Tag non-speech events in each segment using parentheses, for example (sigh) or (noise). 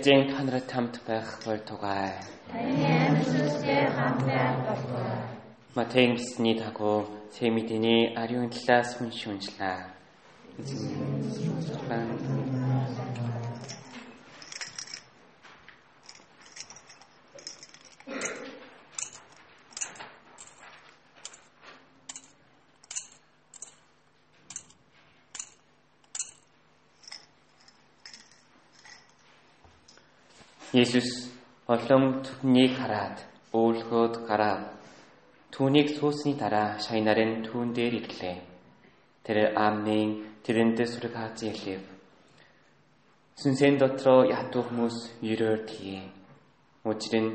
эзэн та нарт хамт байх болтугай. Таны амьд сүнстэй хамт байх болтугай. Матейн гисний дагуу Сэмидиний ариун талаас уншиж уншлаа. Есүс олон түвнийг хараад өөлгөөд гараад түүнийг суусны дараа шайнарын түүн дээр ирлээ. Тэр амнын тэрэндээ сүрэг хаац ялив. Сүнсэн дотроо ядуу хүмүүс ерөөр тие. Учир нь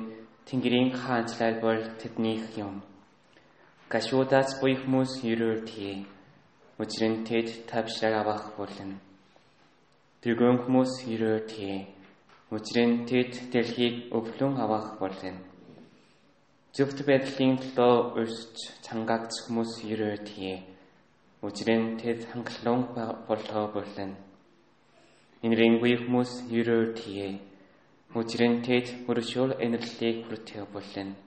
Тэнгэрийн хаанчлал бол тэднийх юм. Гашуудаас буй хүмүүс ерөөр тие. Учир нь тэд тавшраг авах болно. Тэргүүн хүмүүс ерөөр тие Учир нь тэд дэлхийг өвлөн авах болно. Зөвхт байдлын төлөө өрсч чангаагч хүмүүс ерөө тие. Учир нь тэд хангалуун болоо болно. Инрэнгүй хүмүүс ерөө тие. Учир нь тэд мөршөөл энэрлийг хүртэх болно.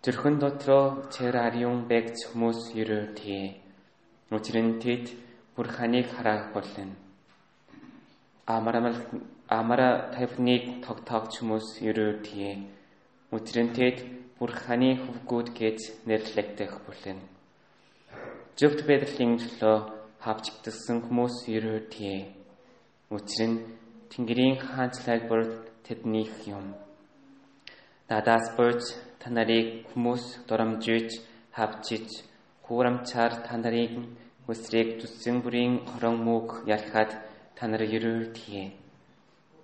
Тэрхэн дотроо цэр ариун бэгц хүмүүс ерөө тие. Учир нь тэд бурханыг харах болно. Амарамал амара тавныг тогтоогч хүмүүс ерөө тие. Өтрөнтэд бурханы хөвгүүд гэж нэрлэгдэх бүлэн. Зөвхт байдлын төлөө хавчдсан хүмүүс тие. Учир нь Тэнгэрийн хаанчлал бүр тэднийх юм. Надаас болж та нарыг хүмүүс доромжиж хавчиж хуурамчаар та нарыг өсрийг түсэн бүрийн хорон мөг ялхад та нар ерөө тие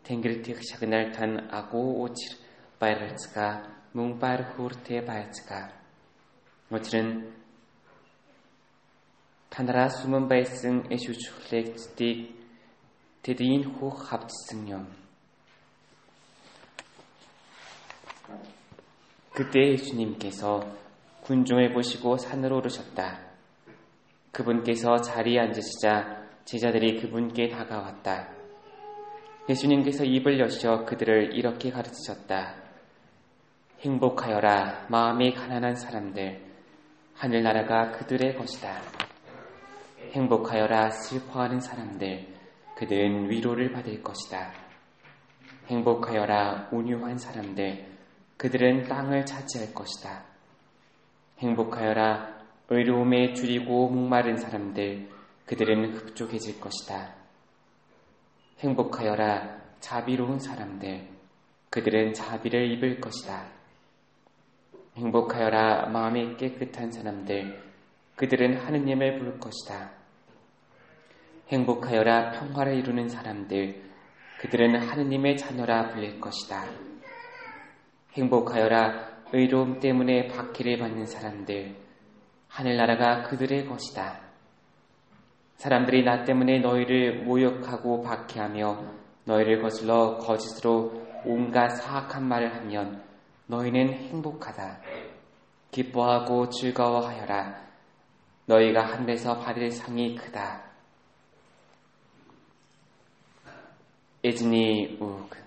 Тэнгэр tych шагнаар тань агуу учир баярцгаа мөн баяр хүртэ байцгаа. Учир нь танараас өмнө байсан эш үчхлэгцдийг тэд энэ хүүх хавдсан юм. 그때 예수님께서 군중을 보시고 산으로 오르셨다. 그분께서 자리에 앉으시자 제자들이 그분께 다가왔다. 예수님께서 입을 여셔 그들을 이렇게 가르치셨다. 행복하여라 마음이 가난한 사람들 하늘나라가 그들의 것이다. 행복하여라 슬퍼하는 사람들 그들은 위로를 받을 것이다. 행복하여라 온유한 사람들 그들은 땅을 차지할 것이다. 행복하여라 의로움에 줄이고 목마른 사람들 그들은 흡족해질 것이다. 행복하여라 자비로운 사람들 그들은 자비를 입을 것이다. 행복하여라 마음이 깨끗한 사람들 그들은 하느님을 부를 것이다. 행복하여라 평화를 이루는 사람들 그들은 하느님의 자녀라 불릴 것이다. 행복하여라 의로움 때문에 박해를 받는 사람들 하늘나라가 그들의 것이다. 사람들이 나 때문에 너희를 모욕하고 박해하며 너희를 거슬러 거짓으로 온갖 사악한 말을 하면 너희는 행복하다. 기뻐하고 즐거워하여라. 너희가 하늘에서 받을 상이 크다. 에즈니 우크.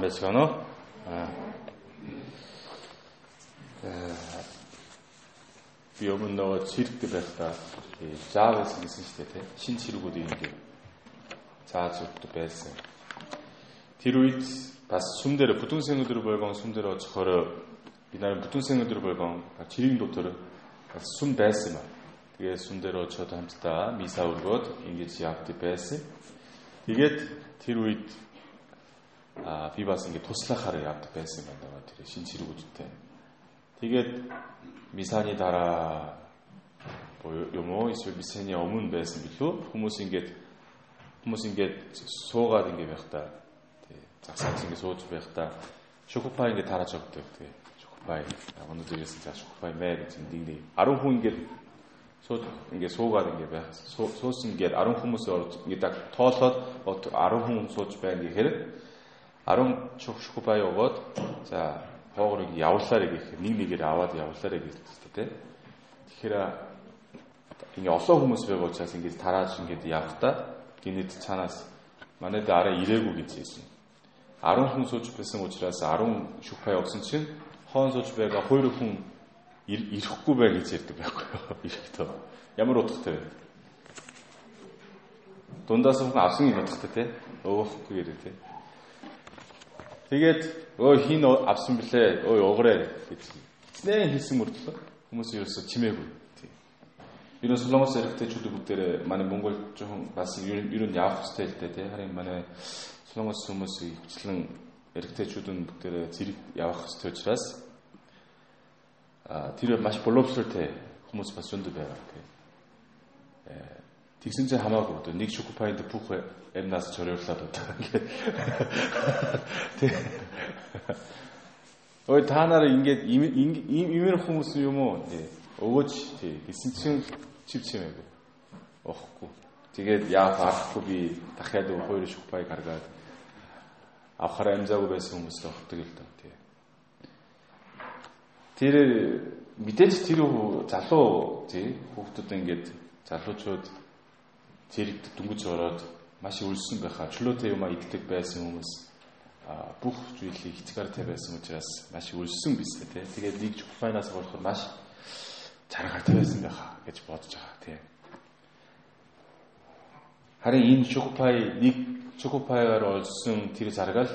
Байцгаана уу? Аа. Би өмнө нөгөө циркт байхдаа Java гэсэн шүү дээ, шин цэргүүд ингэ зааж өгдөг байсан. Тэр үед бас сүм дээр бүтэн сэн өдөр болгон сүм дээр очихоор би нарийн бүтэн сэн өдөр болгон чирийн дотор бас сүм байсан юм. Тэгээ сүм дээр очиод хамтдаа миса өргөөд ингэж явдаг байсан. Тэгээд тэр үед а би бас ингэ туслахаар явдаг байсан юм байна тэр шин цэргүүдтэй. Тэгээд мисаны дараа юм уу? Эсвэл мисаны өмнө байсан билүү? Хүмүүс ингээд хүмүүс ингээд суугаад ингэ байхдаа тий загсаач ингэ сууж байхдаа шокопай ингэ тарааж өгдөг тий шокопай өнөөдрээс за шокопай мэ гэж нэг 10 хүн ингэ сууд ингээ суугаад ингээ байх. Суусан гээд 10 хүмүүс орж ингээ тоолоод 10 хүн сууж байна гэхээр 10 шухшгүй бай өгөөд за хоогорыг явуулаарай гэх нэг нэгээр аваад явуулаарай гэж тэ. Тэгэхээр ингээ олон хүмүүс байгаа учраас ингээд тарааж ингээд явахдаа гинэд цаанаас манайд араа ирээгүй гэж хэлсэн. 10 хүн сууж байсан учраас 10 шүх бай өгсөн чинь хоон сууж байгаа 2 хүн ирэхгүй бай гэж ярьдаг байхгүй юу? (laughs) Ирэхдээ. Ямар утгатай вэ? Дундаас хүн авсан юм утгатай те. Өөхөхгүй гэдэг те. Тэгээд өө хин авсан блэ? Өө уграа гэж. Эцнээ хийсэн мөртлөө хүмүүс ерөөсө чимээгүй. Юу нь солонгос эрэгтэйчүүд бүгдээрээ манай Монгол жоохон бас ер нь явах хэрэгтэй л дээ тий. Харин манай солонгос хүмүүсийн хвчлэн эрэгтэйчүүд нь бүгдээрээ зэрэг явах хэрэгтэй учраас а тэр маш боловсролтой хүмүүс бас зөндөө байгаа тий. Э тэгсэн чинь хамаагүй одоо нэг шокопайнд бүх амнаас чорьрлаад удаа ингээд тий. Ой та нараа ингээд имэр хүмүүс юм уу? Тий. Өгөөч тий. Гэсэн чинь чив чимээгүй. Оохгүй. Тэгээд яа барахгүй би дахиад хоёр шүхбай гаргаад авахаар амжаагүй байсан хүмүүст өгдөг л доо тий. Тэр мэдээж тэр залуу тий хүүхдүүд ингээд залуучууд зэрэг дүнгиж ороод маш өлсөн байхаа чөлөөтэй юм иддэг байсан хүмүүс бүх зүйлийг хязгаартай байсан учраас маш өлсөн биз дээ. Тэгээд нэг шүхбайнаас болохоор маш чаргаатай байсан байхаа гэж бодож байгаа тийм. Харин энэ шукпай нэг шукпайгаар олсон тэр заргаал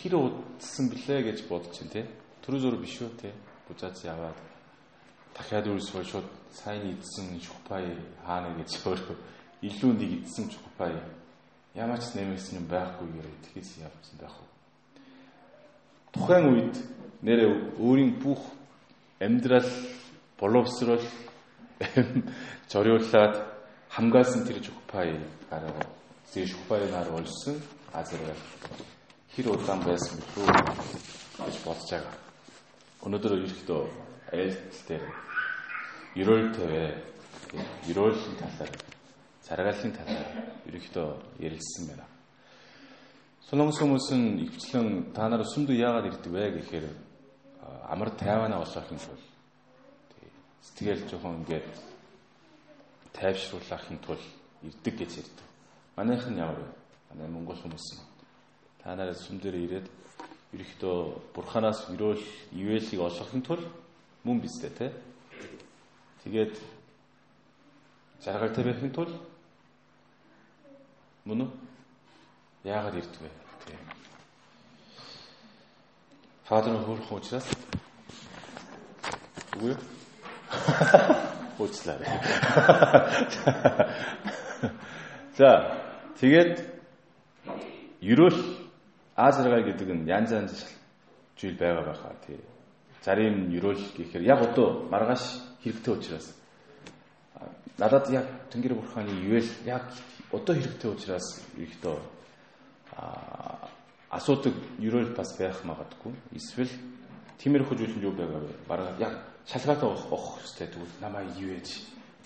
хэр удсан блэ гэж бодож чинь тийм. Төрөө зур биш үү тийм. Бузаац яваад дахиад үрсвол шууд сайн идсэн шукпай хаана гэж өөрөө илүү нэг идсэн шукпай ямар ч нэмэгсэн юм байхгүй гэрээ тэгэхээс явсан байх уу. Тухайн үед нэрээ өөрийн бүх амьдрал боловсрол (laughs) зориулаад хамгаалсан тэр жухпай гараа зээ жухпайнаар олсон азар хэр удаан байсан бүү гэж бодож байгаа. Өнөөдөр ерөөхдөө айлтал дээр ерөөл тавэ ерөөлийн талаар заргаалын талаар ерөөхдөө ярилцсан байна. Солонгос хүмүүс нь ихвчлэн та нараа сүмдүү яагаад ирдэг вэ гэхээр амар тайванаа олохын тулд Сэтгэл жоохон ингээд тайвшруулахын тулд ирдэг гэж ярьдаг. Манайх нь ямар вэ? Манай монгол хүмүүс нь та нараа дээр ирээд ерөөхдөө бурханаас өрөөл ивэлийг олохын тулд мөн бистэй те. Тэгээд жаргал тавихын тулд мөн үү? Яагаад ирдэг вэ? Фадер нь хөөрхөн учраас үгүй юу? (laughs) Уучлаарай. (laughs) За, тэгээд ерөөл Азрагаал гэдэг нь янз янз зүйл байгаа байхаа тий. Зарим ерөөл гэхээр яг одоо маргааш хэрэгтэй учраас надад яг Тэнгэр бурханы ивэл яг одоо хэрэгтэй учраас ихдээ асуудаг ерөөл бас байх магадгүй. Эсвэл тиймэрхүү зүйл юу байгаа вэ? Бараг яг шалгаатай авах хэрэгтэй тэгвэл намайг ээж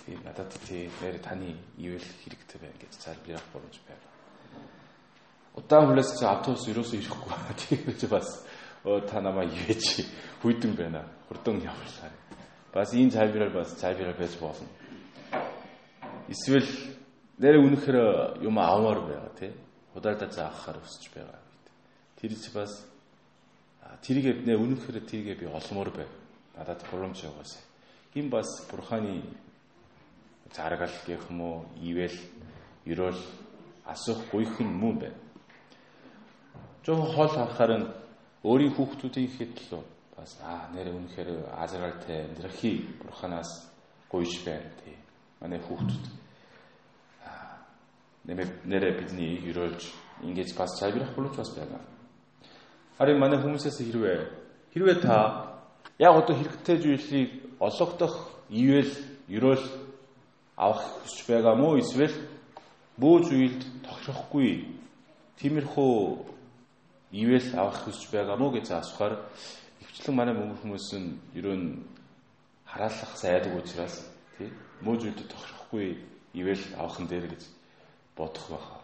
тийм надад тий нэр таны ивэл хэрэгтэй байна гэж залбирах боломж байна. Удаан хүлээс чи автобус ерөөсөө ирэхгүй (laughs) тийм ч бас та намайг ээж хүйдэн байна. Хурдан явуулаа. Бас энэ залбираар бас залбираа байж болно. Эсвэл нэр үнэхээр юм авмаар байгаа тий. Удаалдаа заахаар өсөж байгаа. Тэр чи бас тэрийг нэ үнэхээр тэрийг би олмоор байна надад боломж өгөөсэй. Гин бас бурханы заргал гэх юм уу, ивэл, ерөөл асуух гуйх нь мөн байна. Жоо хол харахаар нь өөрийн хүүхдүүдийн хэтлөө бас аа нэр үнэхээр азралтай амьдрахи бурханаас гуйж байна тий. Манай хүүхдүүд нэмэ нэрэ бидний ерөөлж ингэж бас цайбирах боломж бас байна. Харин манай хүмүүсээс хэрвээ хэрвээ та яг одоо хэрэгтэй зүйлийг олгодох ивэл ерөөл авах хүсч байгаа мó эсвэл бүү зүйлд тохирохгүй тиймэрхүү ивэл авах хүсч байгаа мó гэж асуухаар ихчлэн манай мөнгө хүмүүс нь ерөн хараалах сайдаг учраас тий муу зүйлд тохирохгүй ивэл авах нь дээр гэж бодох байхаа.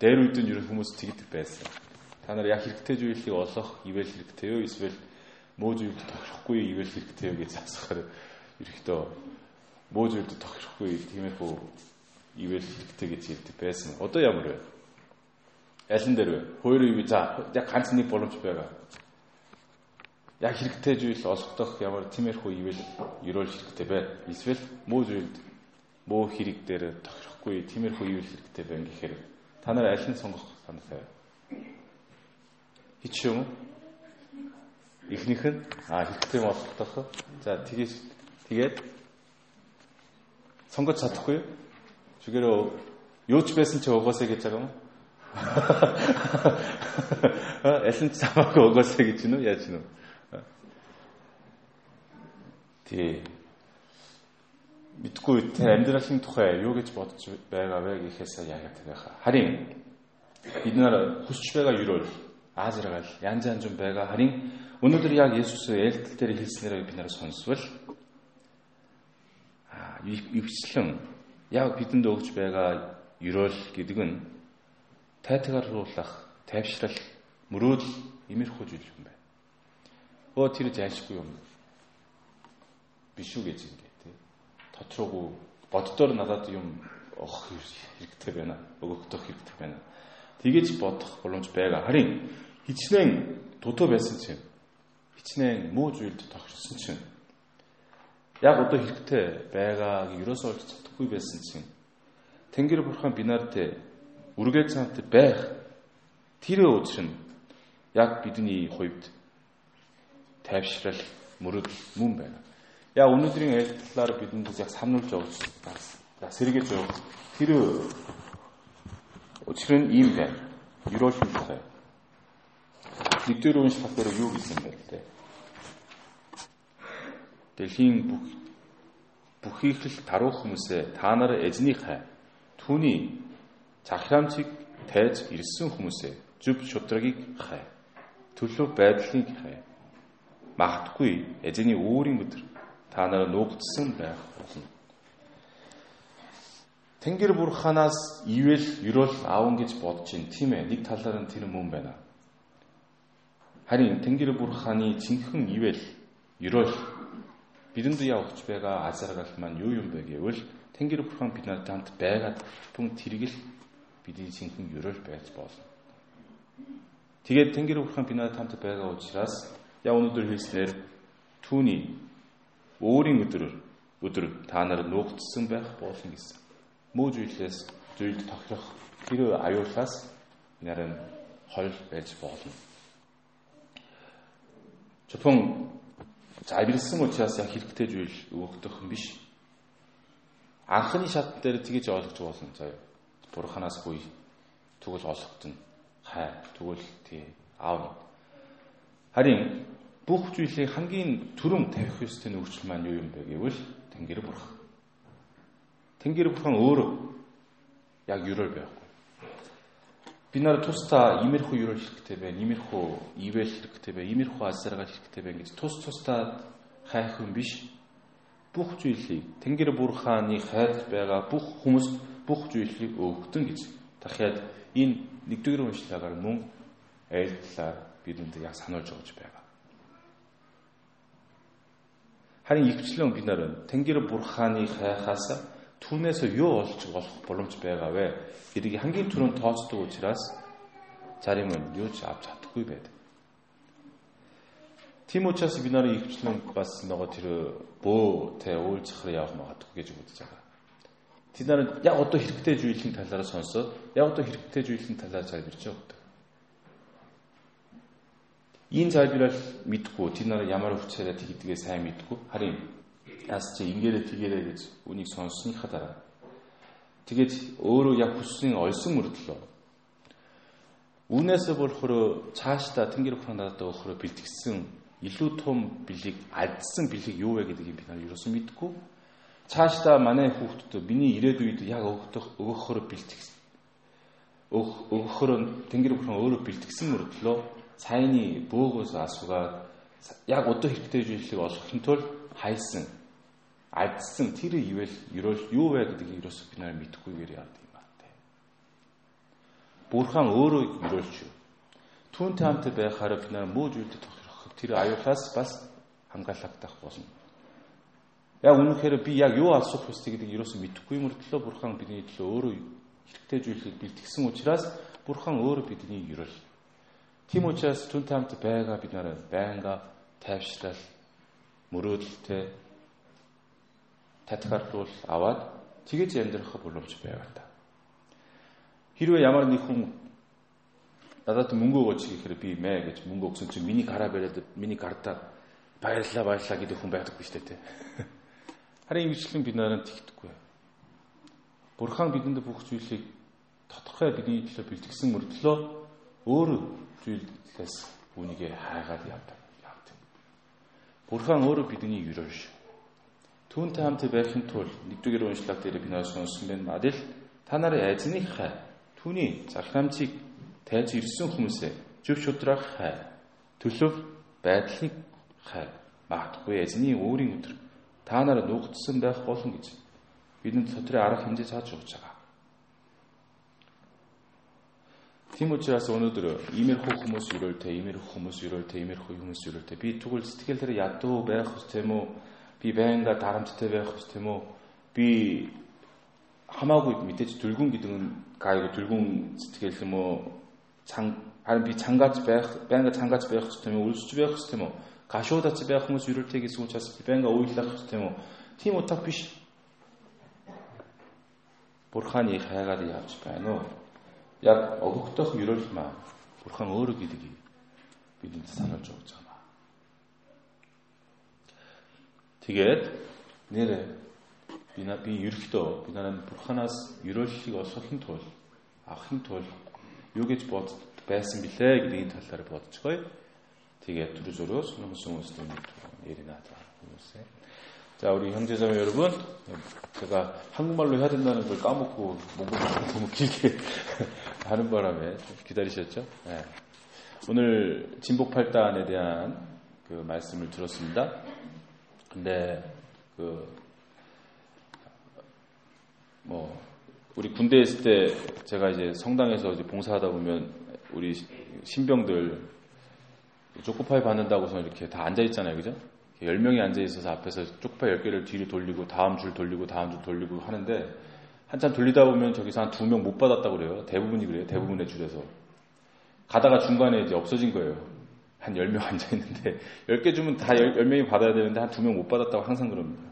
Дээр үед нь ерөн хүмүүс тэгдэг байсан. Та нар яг хэрэгтэй зүйлийг олох ивэл хэрэгтэй юу? Эсвэл муу зүйлд тохирохгүй ивэл хэрэгтэй юу гэж асуухаар ерөөхдөө муу зүйлд тохирохгүй тиймэрхүү ивэл хэрэгтэй гэж хэлдэг байсан. Одоо ямар вэ? Алин дээр вэ? Хоёр ив за яг ганц нэг боломж байгаа. Яг хэрэгтэй зүйл олгох ямар тиймэрхүү ивэл ерөөл хэрэгтэй бай. Эсвэл муу зүйлд муу хэрэг дээр тохирохгүй тиймэрхүү ивэл хэрэгтэй байна гэхээр та нар аль нь сонгох санаатай вэ? Хич юм? Эхнийх нь а хэрэгтэй болох. За тэгээд тэгээд сонгож чадахгүй. Чигээрөө юу ч байсан чи угаасаа гэж байгаа юм. (laughs) Аль нь самаагүй угаасаа гэж нү яаж нү? Тий мэдгүй те амьдралын тухай юу гэж бодож байгаа вэ гэхээс яагаад байгаа. Харин бид нар хүсч байгаа юрол Азрагаал янз янз байгаа. Харин өнөөдөр яг Есүс ээлдэл дээр хэлснээрээ бид нараа сонсвол аа ивчлэн яг бидэнд өгч байгаа юрол гэдэг нь тайтгаруулах, тайвшрал, мөрөөдөл имерхүү зүйл юм байна. Өө тэр зайлшгүй юм. Биш үү гэж ингэ тоцроогүй боддоор надад юм ох хэрэгтэй байна. Өгөгдөх хэрэгтэй байна. Тэгэж бодох боломж байгаа. Харин хичнээн дутуу байсан чинь хичнээн муу зүйлд тогтсон чинь яг одоо хэрэгтэй байгааг ерөөсөө олж чадахгүй байсан чинь Тэнгэр бурхан бинарт үргээ цаант байх тэр өдөр нь яг бидний хувьд тайвшрал мөрөд мөн байна. Яг өнөөдрийн айлтлаар бидэнд яг самнуулж өгч за сэргээж өгч тэр учир нь ийм байна. Ерөөлсөн тухай. Нэгдүгээр унш хатаар юу гэсэн бэ те. Дэлхийн бүх бүхийг л тарух хүмүүсээ та нар эзний хай түүний цахилгаанчиг тайз ирсэн хүмүүсээ зүв шудрагыг хай төлөв байдлыг хай магтгүй эзний өөрийн өдөр та нар нуугдсан байх болно. Тэнгэр бурханаас ивэл ерөөл аавн гэж бодож ин тийм ээ. Нэг талаар нь тэр мөн байна. Харин Тэнгэр бурханы цэнхэн ивэл ерөөл бидэнд явж байгаа азаргал маань юу юм бэ гэвэл Тэнгэр бурхан бид нарт хамт байгаад түн тэргэл бидний цэнхэн ерөөл байж болно. Тэгээд Тэнгэр бурхан бид нарт хамт байгаа учраас яа өнөөдөр хэлснээр түүний өөрийн өдрөөр өдөр та нар нуугдсан байх болно гэсэн. Муу зүйлээс зүйлд тохирох тэр аюулаас нарийн хол байж болно. Жопон завирсан учраас яг хэрэгтэй зүйл өгөх юм биш. Анхны шат дээр тгийж ойлгож болно заяа. Бурханаас хүй тэгвэл олгогдно. Хай тэгвэл тий аав. Харин бүх зүйлийг хамгийн түрүүн тавих ёстой нөхцөл маань юу юм бэ гэвэл Тэнгэр бурхан. Тэнгэр бурхан өөрөө яг юрол байхгүй. Би нар тусдаа имерхүү юрол хэрэгтэй байна, имерхүү ивэл хэрэгтэй байна, имерхүү азаргал хэрэгтэй байна гэж тус тусдаа хайх юм биш. Бүх зүйлийг Тэнгэр бурханы хайрт байгаа бүх хүмүүс бүх зүйлийг өгдөн гэж дахиад энэ нэгдүгээр уншлагаар мөн айлтлаар бидэнд яг сануулж өгч байна. Харин ихвчлэн бид нар Тэнгэр бурханы хайхаас түүнээс юу олж болох боломж байгаа вэ гэдгийг хамгийн түрүүнд тооцдог учраас зарим нь юу ч авч чадахгүй байдаг. Тийм учраас бид нарын ихвчлэн бас нөгөө тэр бөө тэ уулзахаар явах магадгүй гэж бодож байгаа. Тэд нар яг одоо хэрэгтэй зүйлийн талаараа сонсоод яг одоо хэрэгтэй зүйлийн талаар залбирч байгаа. Энэ залбирал мэдгүй тэд нар ямар өвчээрээ тэгдгээ сайн мэдгүй харин яас чи ингээрэ тэгээрэ гэж үнийг сонссныхаа дараа. Тэгээд өөрөө яг хүссэн олсон мөрдлөө Үүнээсээ болохоор цаашдаа Тэнгэр бурхан надад өгөхөөр бэлтгэсэн илүү том бэлэг алдсан бэлэг юу вэ гэдгийг бид нар ерөөсөн мэдгүй. Цаашдаа манай хүүхдүүд миний ирээдүйд яг өгөх өгөхөөр бэлтгэх өгөхөөр Тэнгэр бурхан өөрөө бэлтгэсэн мөрдлөө цайны бөөгөөс асуугаад яг одоо хэрэгтэй зүйлийг олохын тулд хайсан адсан тэр ивэл ерөөл юу вэ гэдгийг ерөөс бид нар мэдхгүйгээр яад юм аа те. Бурхан өөрөө ерөөлч түүнтэй хамт байхаараа бид нар муу зүйлд тохирох тэр аюулаас бас хамгаалагдах болно. Яг үнэхээр би яг юу асуух ёстой гэдгийг ерөөсөө мэдэхгүй мөртлөө бурхан бидний төлөө өөрөө хэрэгтэй зүйлийг бэлтгэсэн учраас бурхан өөрөө бидний ерөөл. Тийм учраас түнтэй хамт байгаа бид нараа байнга тайвшрал мөрөөдөлтэй татгаруулал аваад тэгэж амьдрах боломж байгаад та. Хэрвээ ямар нэг хүн надад мөнгө өгөөч гэхээр би мэ гэж мөнгө өгсөн чинь миний гараа бариад миний гардаа баярлаа баярлаа гэдэг хүн байдаг биш үү? (laughs) Харин ингэжлэн бид нараа тэгдэхгүй. Бурхан бидэнд бүх зүйлийг тодорхой бидний төлөө бэлтгэсэн мөртлөө өөрөө зүйлээс үүнийг хайгаад явдаг. Бурхан өөрөө бидний юрөөш. Түүнтэй хамт байхын тулд нэгдүгээр уншлаг дээр би нөөс сонсон байна. Адил та нарын хай. Түүний захирамжийг тайлж ирсэн хүмүүсээ зөв шудрах хай. Төлөв байдлыг хай. Магадгүй эзний өөрийн өдөр та нараа нуугдсан байх болно гэж бидэнд дотрын арга хэмжээ зааж өгч байгаа. Тийм учраас өнөөдөр иймэрхүү хүмүүс өрөөлтэй, иймэрхүү хүмүүс өрөөлтэй, иймэрхүү хүмүүс өрөөлтэй би тэгвэл сэтгэлээр ядуу байх ус тийм үү? Би байнга дарамттай байх ус тийм үү? Би хамаагүй мэдээж дүлгүн гэдэг нь гайгүй дүлгүн сэтгэл юм уу? Цан харин би цангааж байх, байнга цангааж байх ус тийм үү? үлсэж байх ус тийм үү? гашуудац байх хүмүүс юрэлтэй гэсэн учраас бэнга уйлах тийм үү. Тийм утга биш. Бурханы хайгаад явж байна уу? яг өгөхдөх ёроол маань Бурхан өөрөө гэдгийг бидэнд сануулж өгч байгаа. Тэгээд нэр бина би ерхдөө бинараа Бурханаас ёроолыг олохын тулд авахын тулд юу гэж бодд байсан бilé гэдгийн талаар бодцгоё. Тэгээд түр зөрөөс хүмүүс хүмүүст нэр наад хүмүүсээ 자, 우리 형제자매 여러분, 제가 한국말로 해야 된다는 걸 까먹고 몽골 (laughs) 너무 길게 (laughs) 하는 바람에 기다리셨죠? 네. 오늘 진복팔단에 대한 그 말씀을 들었습니다. 근데 그, 뭐, 우리 군대에 있을 때 제가 이제 성당에서 이제 봉사하다 보면 우리 신병들 초코파이 받는다고서 이렇게 다 앉아 있잖아요. 그죠? 10명이 앉아있어서 앞에서 초코파이 10개를 뒤로 돌리고 다음 줄 돌리고 다음 줄 돌리고 하는데 한참 돌리다 보면 저기서 한 두 명 못 받았다고 그래요. 대부분이 그래요. 대부분의 줄에서. 가다가 중간에 이제 없어진 거예요. 한 10명 (laughs) 앉아있는데 10개 주면 다 10, 명이 받아야 되는데 한 두 명 못 받았다고 항상 그럽니다.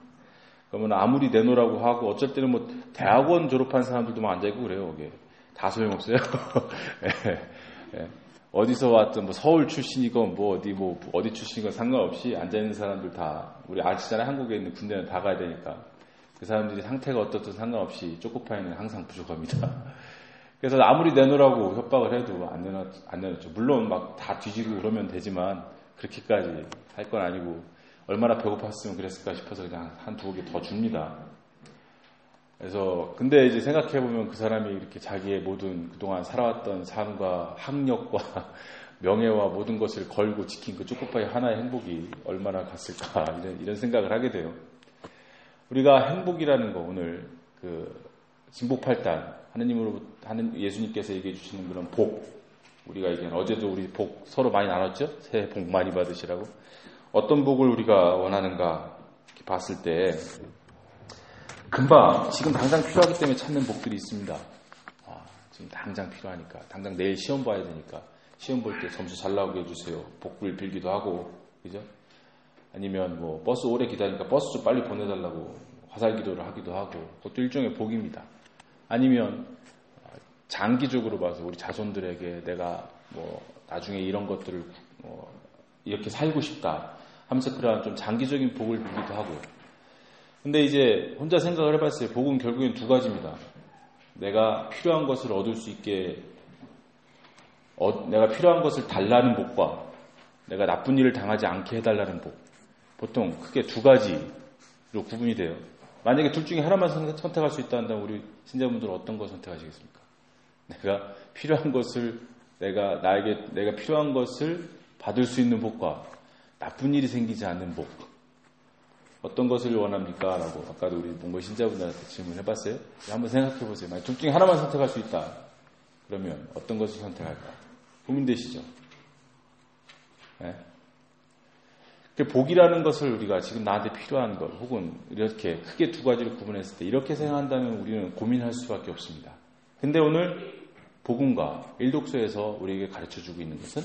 그러면 아무리 내놓으라고 하고 어쩔 때는 뭐 대학원 졸업한 사람들도 막 앉아있고 그래요. 거기에. 다 소용없어요. (laughs) 예, 예. 어디서 왔든 뭐 서울 출신이고 뭐 어디 뭐 어디 출신이건 상관없이 앉아 있는 사람들 다 우리 아시잖아요 한국에 있는 군대는 다 가야 되니까 그 사람들이 상태가 어떻든 상관없이 쪼코파이는 항상 부족합니다. (laughs) 그래서 아무리 내놓으라고 협박을 해도 안 내놓 안 내놓죠. 물론 막 다 뒤지고 그러면 되지만 그렇게까지 할 건 아니고 얼마나 배고팠으면 그랬을까 싶어서 그냥 한 두 개 더 줍니다. 그래서 근데 이제 생각해 보면 그 사람이 이렇게 자기의 모든 그동안 살아왔던 삶과 학력과 (laughs) 명예와 모든 것을 걸고 지킨 그 초코파이 하나의 행복이 얼마나 갔을까 (laughs) 이런, 이런 생각을 하게 돼요. 우리가 행복이라는 거 오늘 그 진복팔단 하느님으로 하는 예수님께서 얘기해 주시는 그런 복 우리가 이제 어제도 우리 복 서로 많이 나눴죠. 새해 복 많이 받으시라고 어떤 복을 우리가 원하는가 봤을 때 금방 지금 당장 필요하기 때문에 찾는 복들이 있습니다. 아, 지금 당장 필요하니까 당장 내일 시험 봐야 되니까 시험 볼 때 점수 잘 나오게 해주세요. 복을 빌기도 하고 그죠? 아니면 뭐 버스 오래 기다리니까 버스 좀 빨리 보내달라고 화살 기도를 하기도 하고 그것도 일종의 복입니다. 아니면 장기적으로 봐서 우리 자손들에게 내가 뭐 나중에 이런 것들을 뭐 이렇게 살고 싶다 하면서 그러한 좀 장기적인 복을 빌기도 하고 근데 이제 혼자 생각을 해봤어요. 복은 결국엔 두 가지입니다. 내가 필요한 것을 얻을 수 있게, 어, 내가 필요한 것을 달라는 복과 내가 나쁜 일을 당하지 않게 해달라는 복. 보통 크게 두 가지로 구분이 돼요. 만약에 둘 중에 하나만 선택할 수 있다 한다면 우리 신자분들은 어떤 걸 선택하시겠습니까? 내가 필요한 것을 내가 나에게 내가 필요한 것을 받을 수 있는 복과 나쁜 일이 생기지 않는 복. 어떤 것을 원합니까? 라고 아까도 우리 몽골 신자분들한테 질문해 봤어요. 한번 생각해 보세요. 만약 둘 중에 하나만 선택할 수 있다. 그러면 어떤 것을 선택할까? 고민되시죠? 예? 그 복이라는 것을 우리가 지금 나한테 필요한 것, 혹은 이렇게 크게 두 가지를 구분했을 때 이렇게 생각한다면 우리는 고민할 수밖에 없습니다. 근데 오늘 복음과 일독서에서 우리에게 가르쳐 주고 있는 것은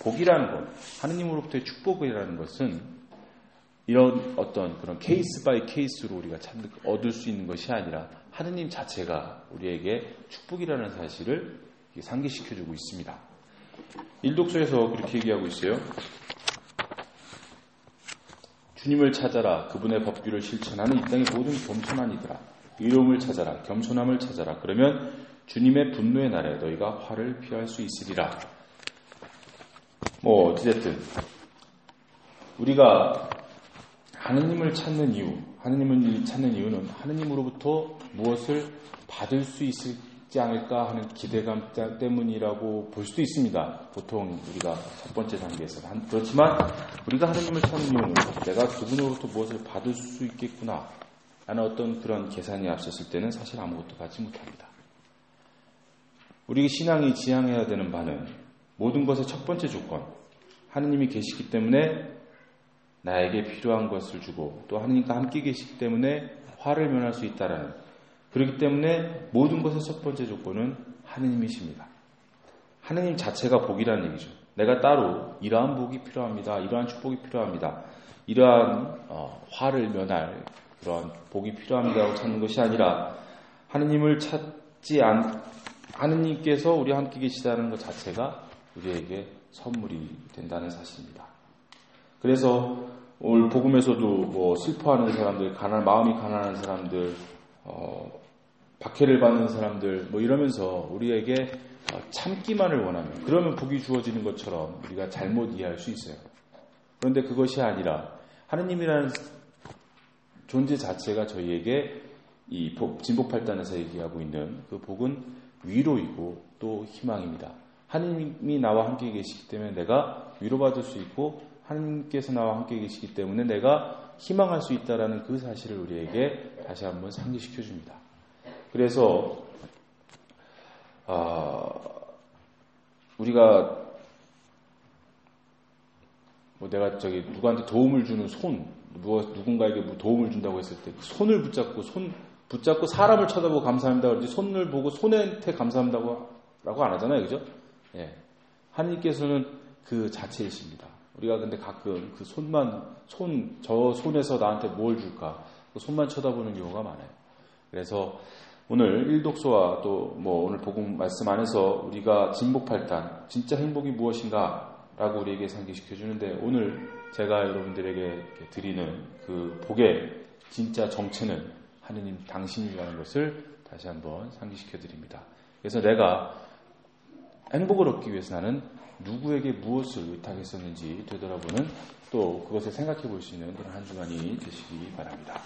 복이라는 것, 하느님으로부터의 축복이라는 것은 이런 어떤 그런 케이스 바이 케이스로 우리가 찾, 얻을 수 있는 것이 아니라 하느님 자체가 우리에게 축복이라는 사실을 상기시켜 주고 있습니다. 일독서에서 그렇게 얘기하고 있어요. 주님을 찾아라. 그분의 법규를 실천하는 이 땅의 모든 겸손한 이들아. 의로움을 찾아라. 겸손함을 찾아라. 그러면 주님의 분노의 날에 너희가 화를 피할 수 있으리라. 뭐 어찌됐든 우리가 하느님을 찾는 이유, 하느님을 찾는 이유는 하느님으로부터 무엇을 받을 수 있지 않을까 하는 기대감 때문이라고 볼 수도 있습니다. 보통 우리가 첫 번째 단계에서. 그렇지만 우리가 하느님을 찾는 이유는 내가 그분으로부터 무엇을 받을 수 있겠구나 하는 어떤 그런 계산이 앞섰을 때는 사실 아무것도 받지 못합니다. 우리 신앙이 지향해야 되는 바는 모든 것의 첫 번째 조건, 하느님이 계시기 때문에 나에게 필요한 것을 주고 또 하느님과 함께 계시기 때문에 화를 면할 수 있다라는 그렇기 때문에 모든 것의 첫 번째 조건은 하느님이십니다. 하느님 자체가 복이라는 얘기죠. 내가 따로 이러한 복이 필요합니다. 이러한 축복이 필요합니다. 이러한 어, 화를 면할 그런 복이 필요합니다라고 찾는 것이 아니라 하느님을 찾지 않 하느님께서 우리와 함께 계시다는 것 자체가 우리에게 선물이 된다는 사실입니다. 그래서 오늘 복음에서도 뭐 슬퍼하는 사람들, 가난 마음이 가난한 사람들, 어, 박해를 받는 사람들, 뭐 이러면서 우리에게 어, 참기만을 원하면 그러면 복이 주어지는 것처럼 우리가 잘못 이해할 수 있어요. 그런데 그것이 아니라 하느님이라는 존재 자체가 저희에게 이 진복팔단에서 얘기하고 있는 그 복은 위로이고 또 희망입니다. 하느님이 나와 함께 계시기 때문에 내가 위로받을 수 있고 하나님께서 나와 함께 계시기 때문에 내가 희망할 수 있다라는 그 사실을 우리에게 다시 한번 상기시켜 줍니다. 그래서 아, 우리가 뭐 내가 저기 누구한테 도움을 주는 손, 누군가에게 뭐 도움을 준다고 했을 때 손을 붙잡고 손 붙잡고 사람을 쳐다보고 감사합니다. 그러지 손을 보고 손한테 감사합니다고 라고 안 하잖아요, 그죠? 예. 하나님께서는 그 자체이십니다. 우리가 근데 가끔 그 손만 손 저 손에서 나한테 뭘 줄까 그 손만 쳐다보는 경우가 많아요. 그래서 오늘 일독소와 또 뭐 오늘 복음 말씀 안에서 우리가 진복팔단 진짜 행복이 무엇인가 라고 우리에게 상기시켜 주는데 오늘 제가 여러분들에게 드리는 그 복의 진짜 정체는 하느님 당신이라는 것을 다시 한번 상기시켜 드립니다. 그래서 내가 행복을 얻기 위해서 나는 누구에게 무엇을 의탁했었는지 되돌아보는 또 그것을 생각해 볼 수 있는 그런 한 주간이 되시기 바랍니다.